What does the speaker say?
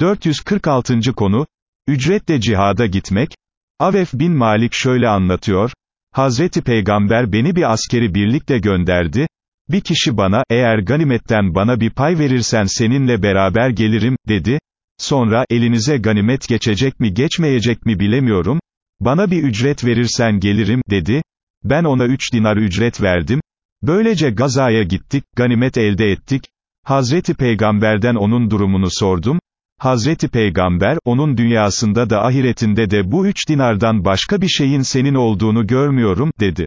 446. konu, ücretle cihada gitmek, Avef bin Malik şöyle anlatıyor, Hazreti Peygamber beni bir askeri birlikle gönderdi, bir kişi bana, eğer ganimetten bana bir pay verirsen seninle beraber gelirim, dedi, sonra, elinize ganimet geçecek mi geçmeyecek mi bilemiyorum, bana bir ücret verirsen gelirim, dedi, ben ona üç dinar ücret verdim, böylece gazaya gittik, ganimet elde ettik, Hazreti Peygamberden onun durumunu sordum, Hazreti Peygamber, onun dünyasında da ahiretinde de bu üç dinardan başka bir şeyin senin olduğunu görmüyorum, dedi.